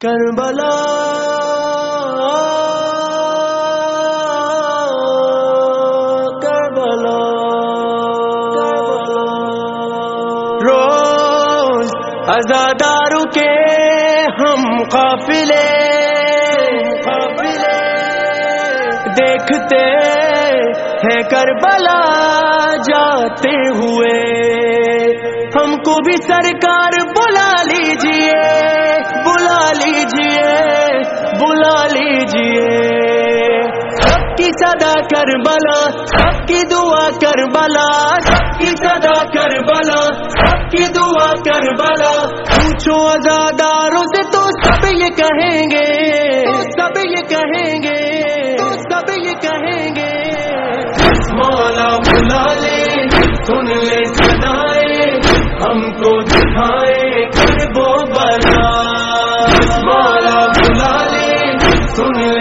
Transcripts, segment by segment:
کربلا کربلا روز ازادارو کے ہم قافلے قافلے دیکھتے ہیں کربلا جاتے ہوئے ہم کو بھی سرکار بلا لیجیے لیجیے، بلا لیجیے۔ سب کی صدا کر بلا سب کی دعا کر بلا۔ سب کی صدا کر بلا سب کی دعا کر بلا۔ پوچھو ازاداروں سے تو سب یہ کہیں گے۔ سب یہ کہیں گے۔ سب یہ کہیں گے۔ مولا بلا لے سن لے سنائے ہم کو دکھائے کر وہ بلا سن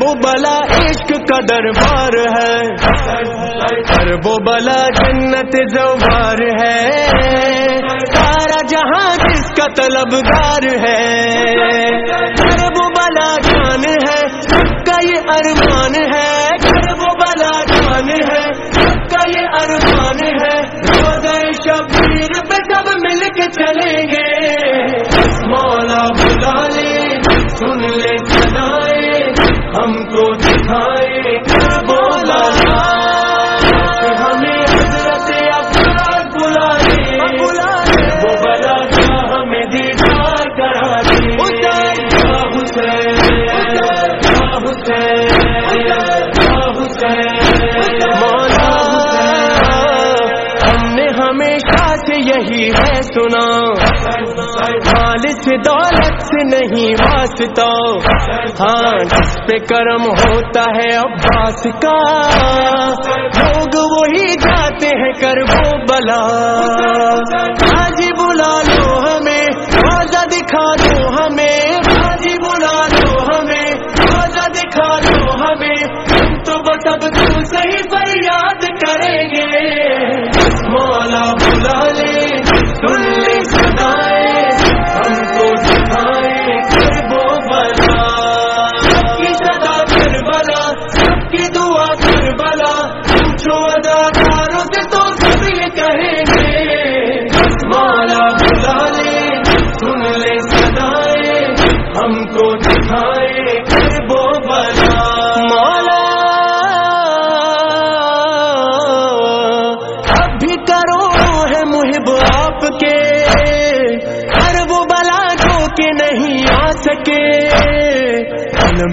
وہ بلا عشق کا دربار ہے۔ وہ بلا جنت زوار ہے۔ سارا جہاں جس کا طلبگار ہے۔ ہے سنا۔ مال سے دولت سے نہیں واسطہ۔ ہاں جس پہ کرم ہوتا ہے عباس کا۔ لوگ وہی جاتے ہیں کر وہ بلا۔ آج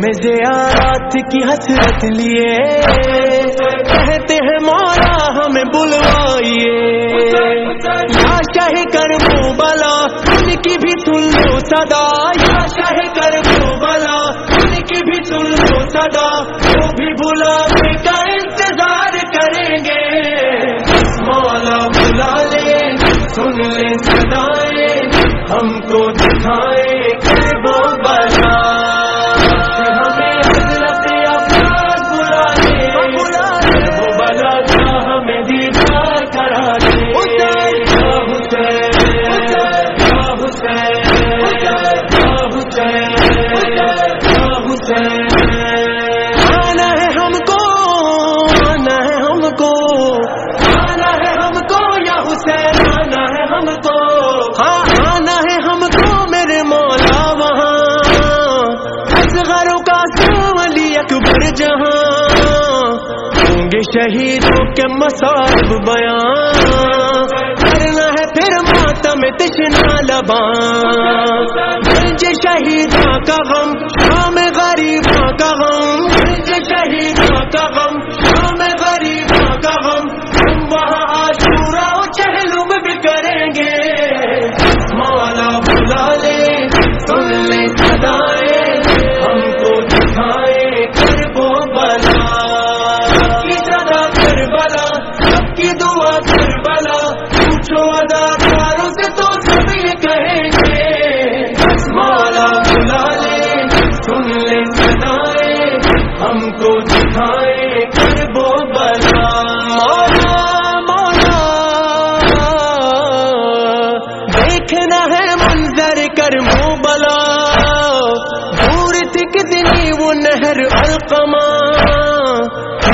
میں زیارات کی حسرت لیے۔ کہتے ہیں مولا ہمیں بلوائیے۔ یا شاہ کر وہ بلا ان کی بھی سن لو صدا۔ یا شاہ کر وہ بلا ان کی بھی سن لو صدا۔ وہ بھی بلا کا انتظار کریں گے۔ مولا بلا لے، سن لے سدائے ہم کو دکھائے ہر جہاں ہوں گے شہیدوں کے مصاب بیان۔ کرنا ہے پھر ماتم تشنا لباں۔ شہیدوں کا ہم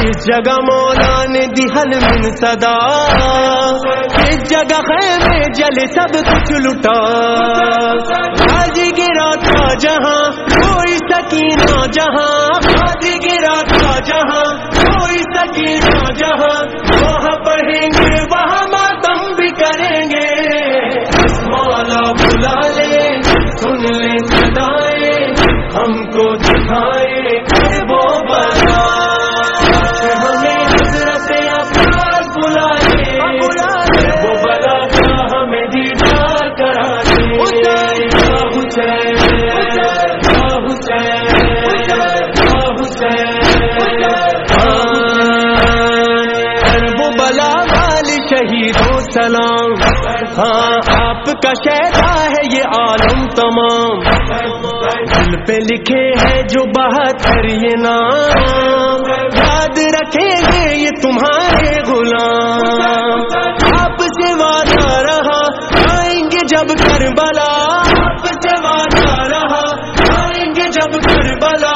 اس جگہ مولا نے دی حل من صدا۔ اس جگہ خیر میں جل سب کچھ لٹا۔ آج گرا تھا جہاں، کوئی سکینہ جہاں۔ آج گرا تھا جہاں، کوئی سکینہ جہاں۔ وہاں پڑھیں گے، وہاں ہاں آپ کا شہدا ہے یہ عالم تمام۔ دل پہ لکھے ہیں جو بہتر یہ نام۔ یاد رکھیں گے یہ تمہارے غلام۔ آپ سے وعدہ رہا، آئیں گے جب کربلا۔ آپ سے وعدہ رہا، آئیں گے جب کربلا۔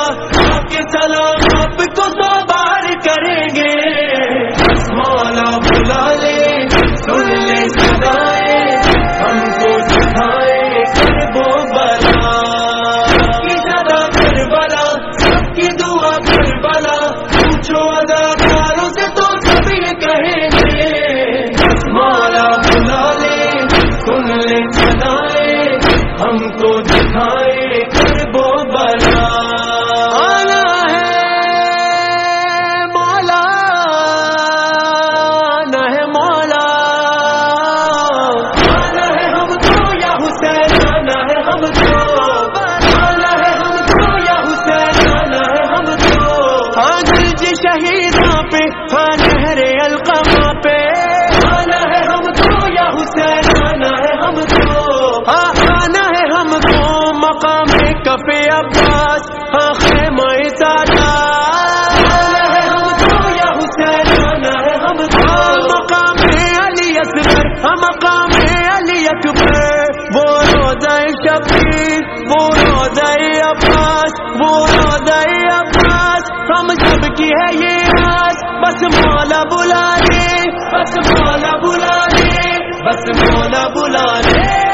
جو مولا بلا لے بس مولا بلا لے بس مولا بلا لے